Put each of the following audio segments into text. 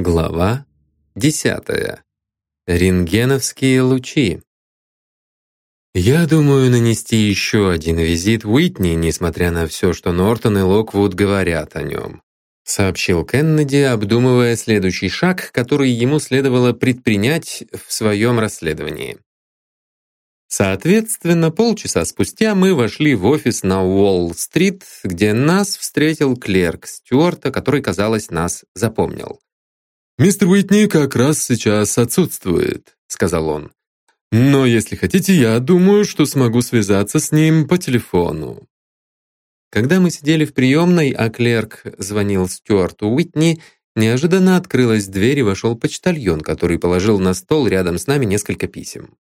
Глава 10. Рентгеновские лучи. Я думаю нанести еще один визит Уитни, несмотря на все, что Нортон и Локвуд говорят о нем, сообщил Кеннеди, обдумывая следующий шаг, который ему следовало предпринять в своем расследовании. Соответственно, полчаса спустя мы вошли в офис на Уолл-стрит, где нас встретил клерк Стюарта, который, казалось, нас запомнил. «Мистер Уитни как раз сейчас отсутствует», — сказал он. «Но если хотите, я думаю, что смогу связаться с ним по телефону». Когда мы сидели в приемной, а клерк звонил Стюарту Уитни, неожиданно открылась дверь и вошел почтальон, который положил на стол рядом с нами несколько писем.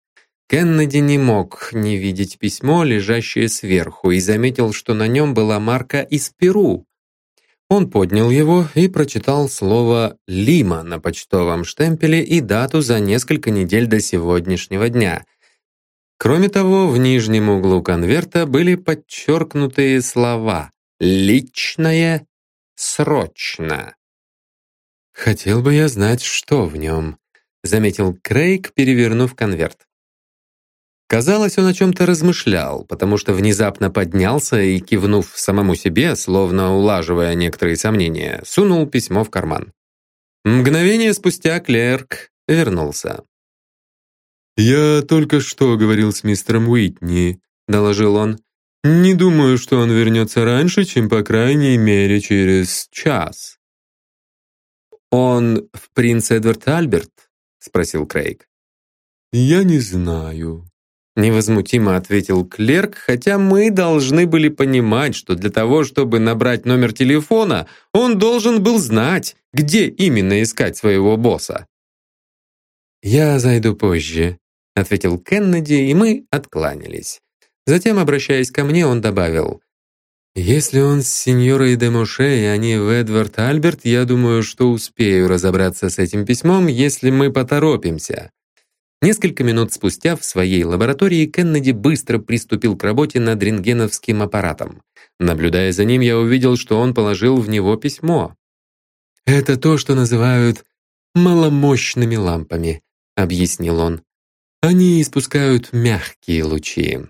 Кеннеди не мог не видеть письмо, лежащее сверху, и заметил, что на нем была марка из Перу, он поднял его и прочитал слово «Лима» на почтовом штемпеле и дату за несколько недель до сегодняшнего дня. Кроме того, в нижнем углу конверта были подчеркнутые слова «Личное», «Срочно». «Хотел бы я знать, что в нем», — заметил Крейг, перевернув конверт. Казалось, он о чем-то размышлял, потому что внезапно поднялся и, кивнув самому себе, словно улаживая некоторые сомнения, сунул письмо в карман. Мгновение спустя клерк вернулся. «Я только что говорил с мистером Уитни», — доложил он. «Не думаю, что он вернется раньше, чем по крайней мере через час». «Он в принц Эдвард Альберт?» — спросил Крейг. «Я не знаю», Невозмутимо ответил клерк, хотя мы должны были понимать, что для того, чтобы набрать номер телефона, он должен был знать, где именно искать своего босса. «Я зайду позже», — ответил Кеннеди, и мы откланялись. Затем, обращаясь ко мне, он добавил, «Если он с сеньорой де Моше, и они в Эдвард Альберт, я думаю, что успею разобраться с этим письмом, если мы поторопимся. Несколько минут спустя в своей лаборатории Кеннеди быстро приступил к работе над рентгеновским аппаратом. Наблюдая за ним, я увидел, что он положил в него письмо. «Это то, что называют маломощными лампами», — объяснил он. «Они испускают мягкие лучи».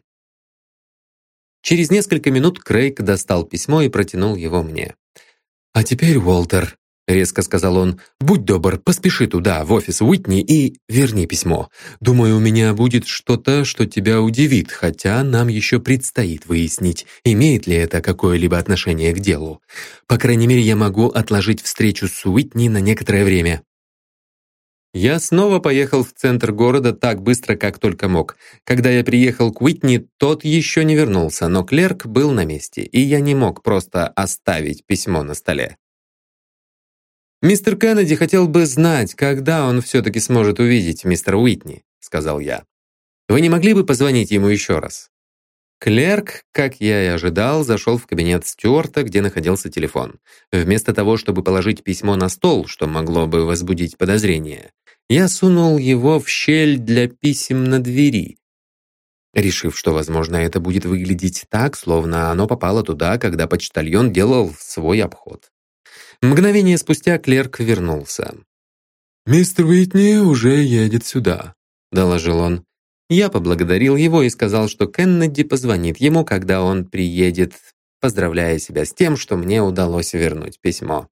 Через несколько минут Крейг достал письмо и протянул его мне. «А теперь, Уолтер, — резко сказал он. «Будь добр, поспеши туда, в офис Уитни, и верни письмо. Думаю, у меня будет что-то, что тебя удивит, хотя нам еще предстоит выяснить, имеет ли это какое-либо отношение к делу. По крайней мере, я могу отложить встречу с Уитни на некоторое время». Я снова поехал в центр города так быстро, как только мог. Когда я приехал к Уитни, тот еще не вернулся, но клерк был на месте, и я не мог просто оставить письмо на столе. «Мистер Кеннеди хотел бы знать, когда он все-таки сможет увидеть мистера Уитни», сказал я. «Вы не могли бы позвонить ему еще раз?» Клерк, как я и ожидал, зашел в кабинет Стюарта, где находился телефон. Вместо того, чтобы положить письмо на стол, что могло бы возбудить подозрение, я сунул его в щель для писем на двери, решив, что, возможно, это будет выглядеть так, словно оно попало туда, когда почтальон делал свой обход. Мгновение спустя клерк вернулся. «Мистер Уитни уже едет сюда», — доложил он. Я поблагодарил его и сказал, что Кеннеди позвонит ему, когда он приедет, поздравляя себя с тем, что мне удалось вернуть письмо.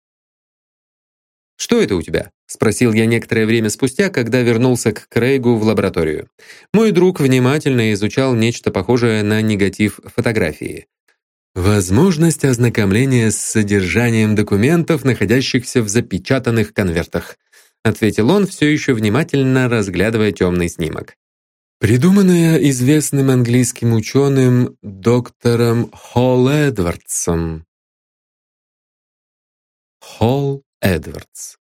«Что это у тебя?» — спросил я некоторое время спустя, когда вернулся к Крейгу в лабораторию. Мой друг внимательно изучал нечто похожее на негатив фотографии. Возможность ознакомления с содержанием документов, находящихся в запечатанных конвертах, ответил он, все еще внимательно разглядывая темный снимок. Придуманная известным английским ученым доктором Холл Эдвардсом. Холл Эдвардс.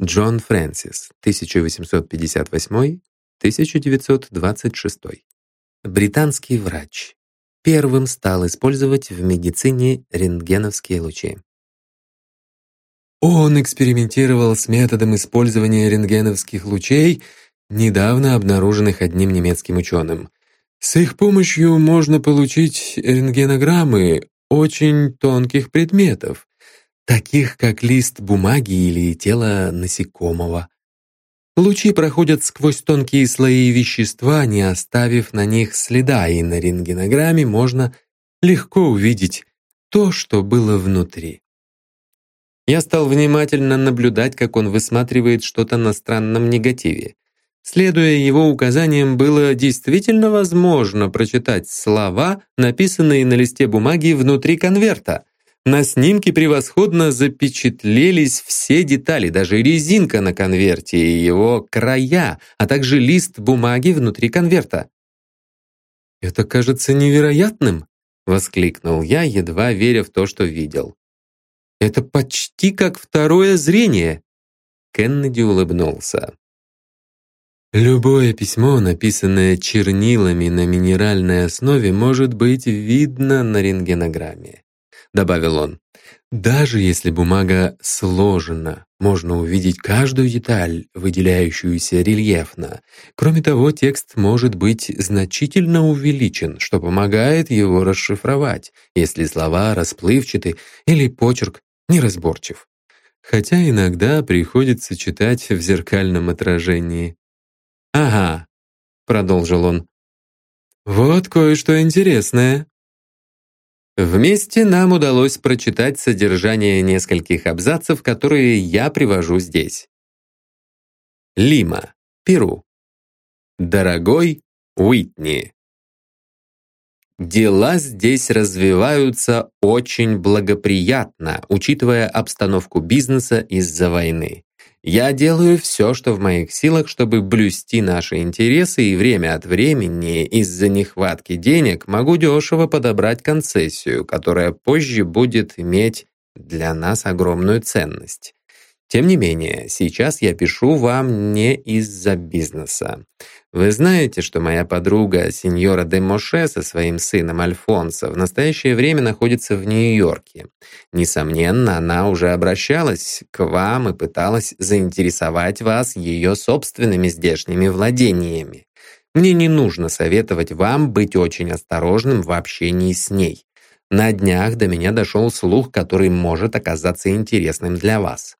Джон Фрэнсис, 1858-1926. Британский врач, первым стал использовать в медицине рентгеновские лучи. Он экспериментировал с методом использования рентгеновских лучей, недавно обнаруженных одним немецким ученым. С их помощью можно получить рентгенограммы очень тонких предметов. таких как лист бумаги или тело насекомого. Лучи проходят сквозь тонкие слои вещества, не оставив на них следа, и на рентгенограмме можно легко увидеть то, что было внутри. Я стал внимательно наблюдать, как он высматривает что-то на странном негативе. Следуя его указаниям, было действительно возможно прочитать слова, написанные на листе бумаги внутри конверта. На снимке превосходно запечатлелись все детали, даже резинка на конверте и его края, а также лист бумаги внутри конверта. «Это кажется невероятным!» — воскликнул я, едва веря в то, что видел. «Это почти как второе зрение!» Кеннеди улыбнулся. Любое письмо, написанное чернилами на минеральной основе, может быть видно на рентгенограмме. — добавил он. «Даже если бумага сложена, можно увидеть каждую деталь, выделяющуюся рельефно. Кроме того, текст может быть значительно увеличен, что помогает его расшифровать, если слова расплывчаты или почерк неразборчив. Хотя иногда приходится читать в зеркальном отражении. «Ага», — продолжил он, — «вот кое-что интересное». Вместе нам удалось прочитать содержание нескольких абзацев, которые я привожу здесь. Лима, Перу. Дорогой Уитни. Дела здесь развиваются очень благоприятно, учитывая обстановку бизнеса из-за войны. Я делаю все, что в моих силах, чтобы блюсти наши интересы, и время от времени из-за нехватки денег могу дешево подобрать концессию, которая позже будет иметь для нас огромную ценность. Тем не менее, сейчас я пишу вам не из-за бизнеса. Вы знаете, что моя подруга, сеньора де Моше, со своим сыном Альфонсо, в настоящее время находится в Нью-Йорке. Несомненно, она уже обращалась к вам и пыталась заинтересовать вас ее собственными здешними владениями. Мне не нужно советовать вам быть очень осторожным в общении с ней. На днях до меня дошел слух, который может оказаться интересным для вас.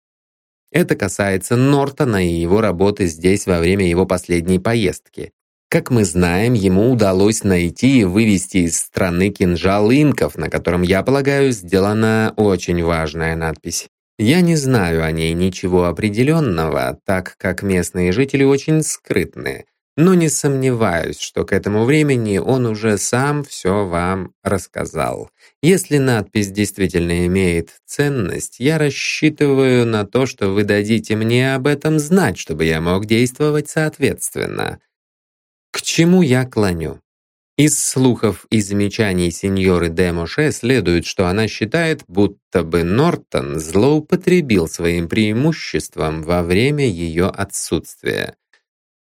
Это касается Нортона и его работы здесь во время его последней поездки. Как мы знаем, ему удалось найти и вывести из страны кинжал инков, на котором, я полагаю, сделана очень важная надпись. Я не знаю о ней ничего определенного, так как местные жители очень скрытные но не сомневаюсь, что к этому времени он уже сам все вам рассказал. Если надпись действительно имеет ценность, я рассчитываю на то, что вы дадите мне об этом знать, чтобы я мог действовать соответственно. К чему я клоню? Из слухов и замечаний сеньоры де Моше следует, что она считает, будто бы Нортон злоупотребил своим преимуществом во время ее отсутствия.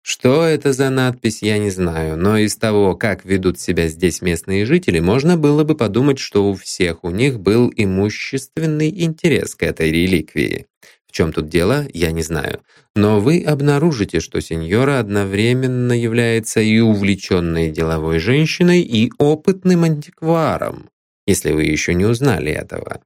Что это за надпись, я не знаю, но из того, как ведут себя здесь местные жители, можно было бы подумать, что у всех у них был имущественный интерес к этой реликвии. В чем тут дело, я не знаю. Но вы обнаружите, что сеньора одновременно является и увлеченной деловой женщиной, и опытным антикваром, если вы еще не узнали этого.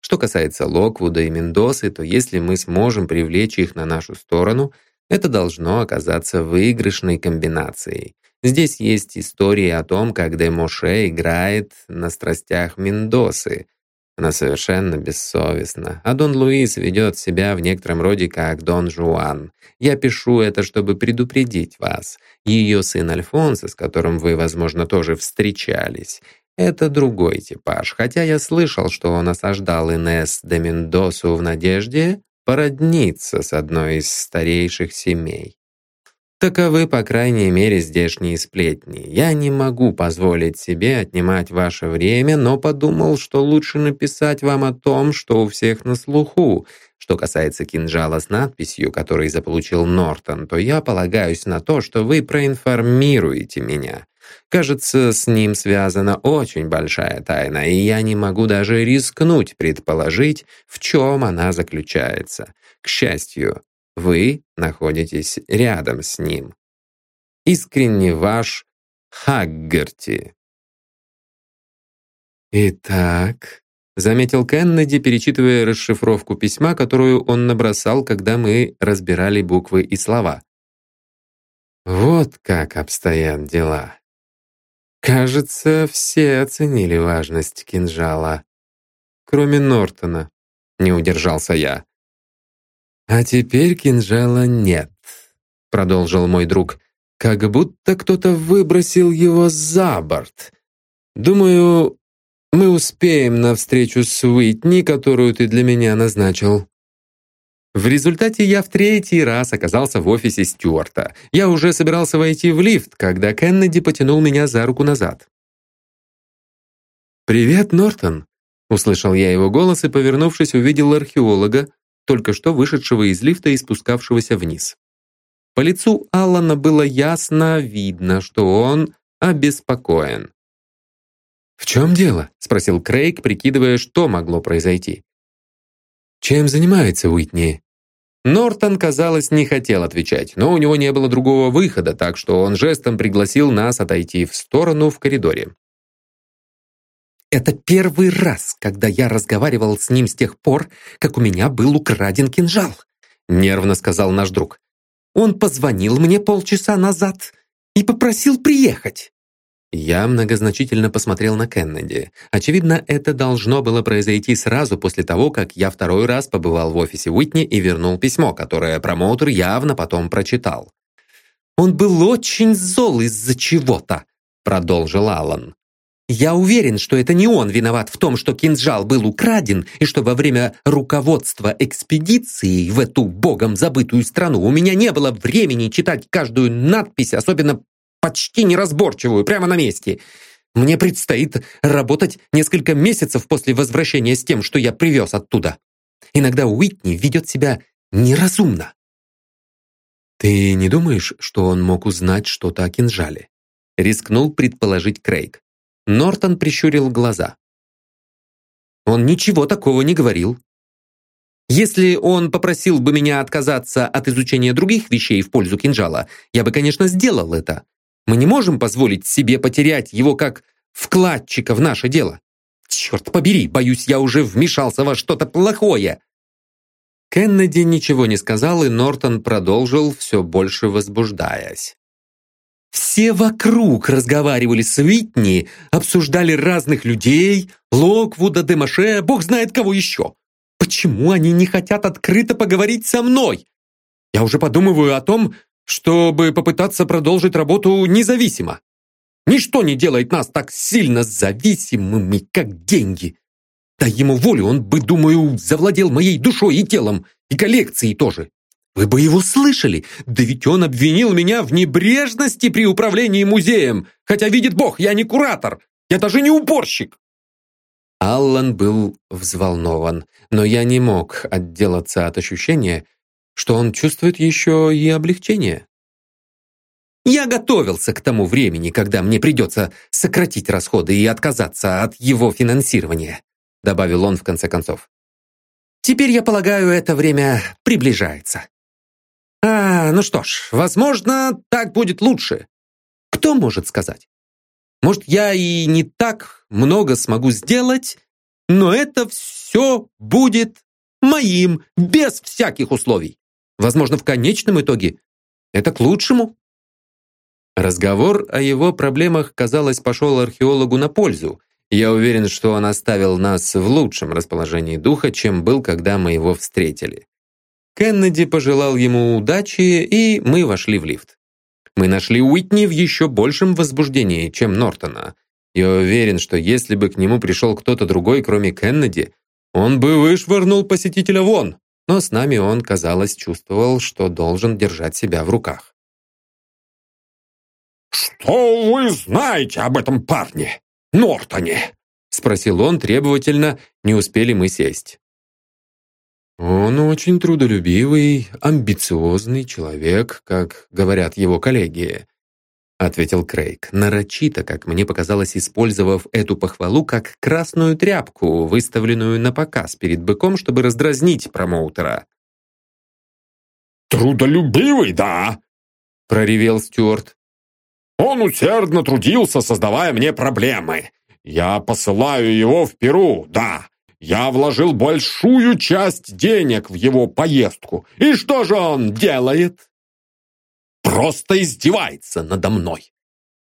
Что касается Локвуда и Мендосы, то если мы сможем привлечь их на нашу сторону – это должно оказаться выигрышной комбинацией. Здесь есть истории о том, как Де играет на страстях Мендосы. Она совершенно бессовестна, а Дон Луис ведет себя в некотором роде как Дон Жуан. Я пишу это, чтобы предупредить вас. Ее сын Альфонсо, с которым вы, возможно, тоже встречались, это другой типаж, хотя я слышал, что он осаждал Инес де Мендосу в надежде породниться с одной из старейших семей. Таковы, по крайней мере, здешние сплетни. Я не могу позволить себе отнимать ваше время, но подумал, что лучше написать вам о том, что у всех на слуху. Что касается кинжала с надписью, который заполучил Нортон, то я полагаюсь на то, что вы проинформируете меня. Кажется, с ним связана очень большая тайна, и я не могу даже рискнуть предположить, в чем она заключается. К счастью, вы находитесь рядом с ним. Искренне ваш Хаггерти. Итак, заметил Кеннеди, перечитывая расшифровку письма, которую он набросал, когда мы разбирали буквы и слова. Вот как обстоят дела. Кажется, все оценили важность кинжала. Кроме Нортона, не удержался я. А теперь кинжала нет, продолжил мой друг. Как будто кто-то выбросил его за борт. Думаю, мы успеем на встречу с Уитни, которую ты для меня назначил. В результате я в третий раз оказался в офисе Стюарта. Я уже собирался войти в лифт, когда Кеннеди потянул меня за руку назад. «Привет, Нортон!» Услышал я его голос и, повернувшись, увидел археолога, только что вышедшего из лифта и спускавшегося вниз. По лицу Аллана было ясно видно, что он обеспокоен. «В чем дело?» — спросил Крейг, прикидывая, что могло произойти. «Чем занимается Уитни?» Нортон, казалось, не хотел отвечать, но у него не было другого выхода, так что он жестом пригласил нас отойти в сторону в коридоре. Это первый раз, когда я разговаривал с ним с тех пор, как у меня был украден кинжал, нервно сказал наш друг. Он позвонил мне полчаса назад и попросил приехать. Я многозначительно посмотрел на Кеннеди. Очевидно, это должно было произойти сразу после того, как я второй раз побывал в офисе Уитни и вернул письмо, которое промоутер явно потом прочитал. «Он был очень зол из-за чего-то», — продолжил Аллан. «Я уверен, что это не он виноват в том, что кинжал был украден, и что во время руководства экспедицией в эту богом забытую страну у меня не было времени читать каждую надпись, особенно почти неразборчивую, прямо на месте. Мне предстоит работать несколько месяцев после возвращения с тем, что я привез оттуда. Иногда Уитни ведет себя неразумно. «Ты не думаешь, что он мог узнать что-то о кинжале?» Рискнул предположить Крейг. Нортон прищурил глаза. «Он ничего такого не говорил. Если он попросил бы меня отказаться от изучения других вещей в пользу кинжала, я бы, конечно, сделал это. Мы не можем позволить себе потерять его как вкладчика в наше дело. Черт побери, боюсь, я уже вмешался во что-то плохое. Кеннеди ничего не сказал, и Нортон продолжил, все больше возбуждаясь. Все вокруг разговаривали с Витни, обсуждали разных людей, Локвуда, Демаше, бог знает кого еще. Почему они не хотят открыто поговорить со мной? Я уже подумываю о том, чтобы попытаться продолжить работу независимо. Ничто не делает нас так сильно зависимыми, как деньги. Дай ему волю, он бы, думаю, завладел моей душой и телом, и коллекцией тоже. Вы бы его слышали, да ведь он обвинил меня в небрежности при управлении музеем, хотя, видит Бог, я не куратор, я даже не уборщик. Аллан был взволнован, но я не мог отделаться от ощущения, что он чувствует еще и облегчение. Я готовился к тому времени, когда мне придется сократить расходы и отказаться от его финансирования, добавил он в конце концов. Теперь, я полагаю, это время приближается. А, ну что ж, возможно, так будет лучше. Кто может сказать? Может, я и не так много смогу сделать, но это все будет моим, без всяких условий. Возможно, в конечном итоге это к лучшему. Разговор о его проблемах, казалось, пошел археологу на пользу. Я уверен, что он оставил нас в лучшем расположении духа, чем был, когда мы его встретили. Кеннеди пожелал ему удачи, и мы вошли в лифт. Мы нашли Уитни в еще большем возбуждении, чем Нортона. Я уверен, что если бы к нему пришел кто-то другой, кроме Кеннеди, он бы вышвырнул посетителя вон но с нами он, казалось, чувствовал, что должен держать себя в руках. «Что вы знаете об этом парне, Нортоне?» спросил он требовательно, не успели мы сесть. «Он очень трудолюбивый, амбициозный человек, как говорят его коллеги ответил Крейг, нарочито, как мне показалось, использовав эту похвалу как красную тряпку, выставленную на показ перед быком, чтобы раздразнить промоутера. «Трудолюбивый, да!» — проревел Стюарт. «Он усердно трудился, создавая мне проблемы. Я посылаю его в Перу, да, Я вложил большую часть денег в его поездку. И что же он делает? Просто издевается надо мной.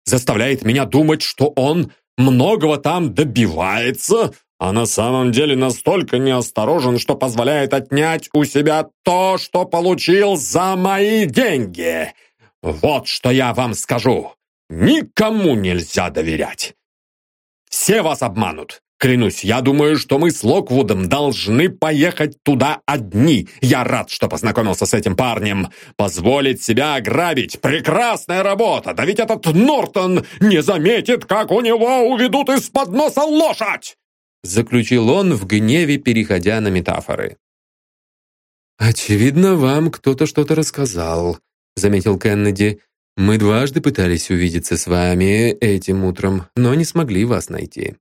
Заставляет меня думать, что он многого там добивается, а на самом деле настолько неосторожен, что позволяет отнять у себя то, что получил за мои деньги. Вот что я вам скажу. Никому нельзя доверять. Все вас обманут. Клянусь, я думаю, что мы с Локвудом должны поехать туда одни. Я рад, что познакомился с этим парнем. Позволить себя ограбить – прекрасная работа. Да ведь этот Нортон не заметит, как у него уведут из-под носа лошадь. Заключил он в гневе, переходя на метафоры. «Очевидно, вам кто-то что-то рассказал», — заметил Кеннеди. «Мы дважды пытались увидеться с вами этим утром, но не смогли вас найти».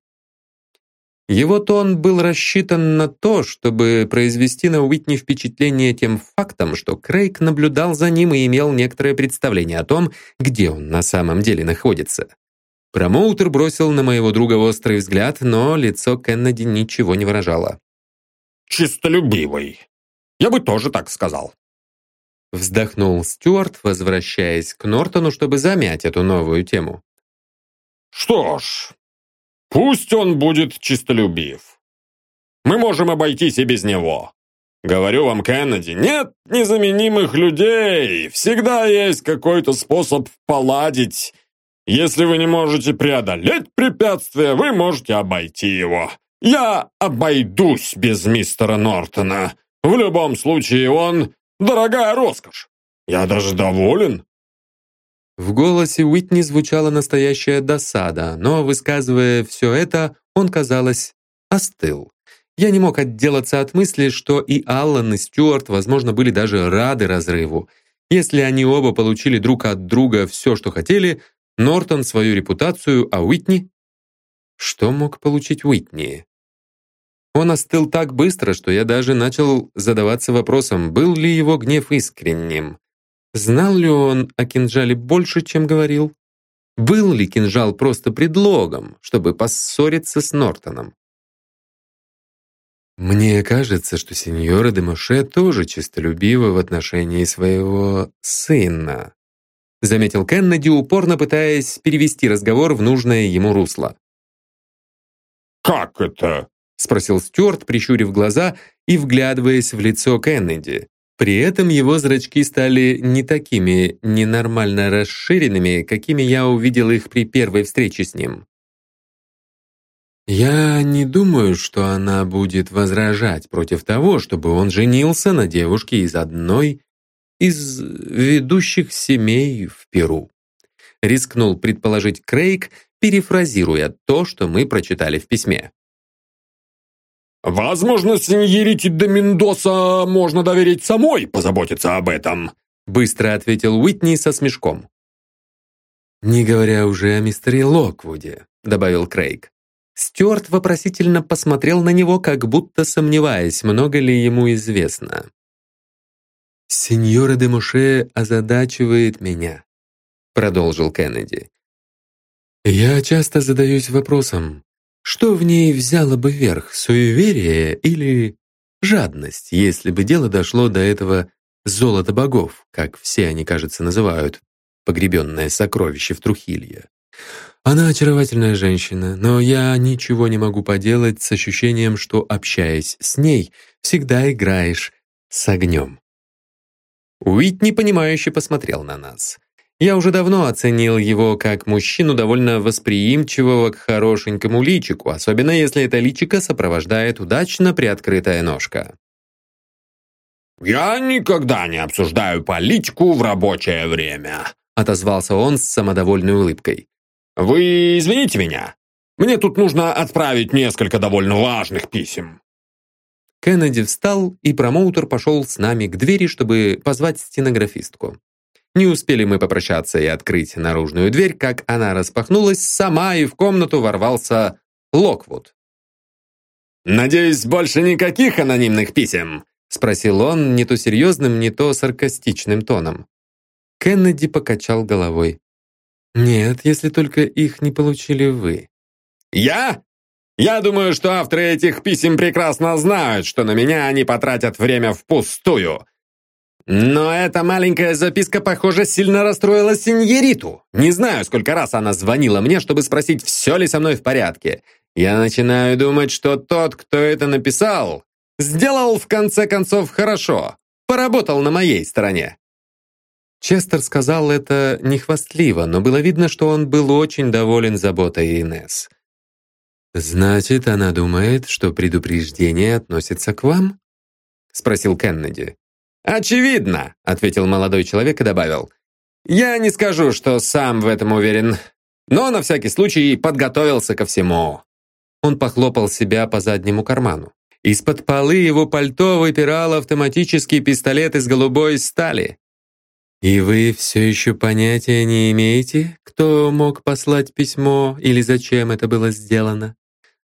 Его тон был рассчитан на то, чтобы произвести на Уитни впечатление тем фактом, что Крейг наблюдал за ним и имел некоторое представление о том, где он на самом деле находится. Промоутер бросил на моего друга острый взгляд, но лицо Кеннеди ничего не выражало. «Чистолюбивый. Я бы тоже так сказал». Вздохнул Стюарт, возвращаясь к Нортону, чтобы замять эту новую тему. «Что ж, Пусть он будет чистолюбив. Мы можем обойтись и без него. Говорю вам, Кеннеди, нет незаменимых людей. Всегда есть какой-то способ поладить. Если вы не можете преодолеть препятствие, вы можете обойти его. Я обойдусь без мистера Нортона. В любом случае он дорогая роскошь. Я даже доволен. В голосе Уитни звучала настоящая досада, но, высказывая все это, он, казалось, остыл. Я не мог отделаться от мысли, что и Аллан, и Стюарт, возможно, были даже рады разрыву. Если они оба получили друг от друга все, что хотели, Нортон свою репутацию, а Уитни? Что мог получить Уитни? Он остыл так быстро, что я даже начал задаваться вопросом, был ли его гнев искренним. Знал ли он о кинжале больше, чем говорил? Был ли кинжал просто предлогом, чтобы поссориться с Нортоном? «Мне кажется, что сеньора де Моше тоже честолюбива в отношении своего сына», заметил Кеннеди, упорно пытаясь перевести разговор в нужное ему русло. «Как это?» спросил Стюарт, прищурив глаза и вглядываясь в лицо Кеннеди. При этом его зрачки стали не такими ненормально расширенными, какими я увидел их при первой встрече с ним. «Я не думаю, что она будет возражать против того, чтобы он женился на девушке из одной из ведущих семей в Перу», рискнул предположить Крейг, перефразируя то, что мы прочитали в письме. «Возможно, сеньорите де Мендоса можно доверить самой позаботиться об этом», быстро ответил Уитни со смешком. «Не говоря уже о мистере Локвуде», добавил Крейг. Стюарт вопросительно посмотрел на него, как будто сомневаясь, много ли ему известно. «Сеньора де Муше озадачивает меня», продолжил Кеннеди. «Я часто задаюсь вопросом, что в ней взяло бы верх, суеверие или жадность, если бы дело дошло до этого золота богов, как все они, кажется, называют, погребенное сокровище в Трухилье. Она очаровательная женщина, но я ничего не могу поделать с ощущением, что, общаясь с ней, всегда играешь с огнем. Уит непонимающе посмотрел на нас. Я уже давно оценил его как мужчину довольно восприимчивого к хорошенькому личику, особенно если это личико сопровождает удачно приоткрытая ножка. «Я никогда не обсуждаю политику в рабочее время», отозвался он с самодовольной улыбкой. «Вы извините меня. Мне тут нужно отправить несколько довольно важных писем». Кеннеди встал, и промоутер пошел с нами к двери, чтобы позвать стенографистку. Не успели мы попрощаться и открыть наружную дверь, как она распахнулась сама, и в комнату ворвался Локвуд. «Надеюсь, больше никаких анонимных писем?» спросил он не то серьезным, не то саркастичным тоном. Кеннеди покачал головой. «Нет, если только их не получили вы». «Я? Я думаю, что авторы этих писем прекрасно знают, что на меня они потратят время впустую. Но эта маленькая записка, похоже, сильно расстроила сеньориту. Не знаю, сколько раз она звонила мне, чтобы спросить, все ли со мной в порядке. Я начинаю думать, что тот, кто это написал, сделал в конце концов хорошо. Поработал на моей стороне. Честер сказал это нехвастливо, но было видно, что он был очень доволен заботой Инесс. «Значит, она думает, что предупреждение относится к вам?» — спросил Кеннеди. «Очевидно», — ответил молодой человек и добавил. «Я не скажу, что сам в этом уверен, но на всякий случай подготовился ко всему». Он похлопал себя по заднему карману. Из-под полы его пальто выпирал автоматический пистолет из голубой стали. «И вы все еще понятия не имеете, кто мог послать письмо или зачем это было сделано?»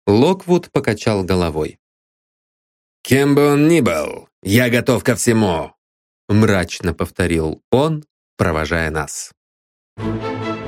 Локвуд покачал головой. «Кем бы он ни был, я готов ко всему!» Мрачно повторил он, провожая нас. Thank you.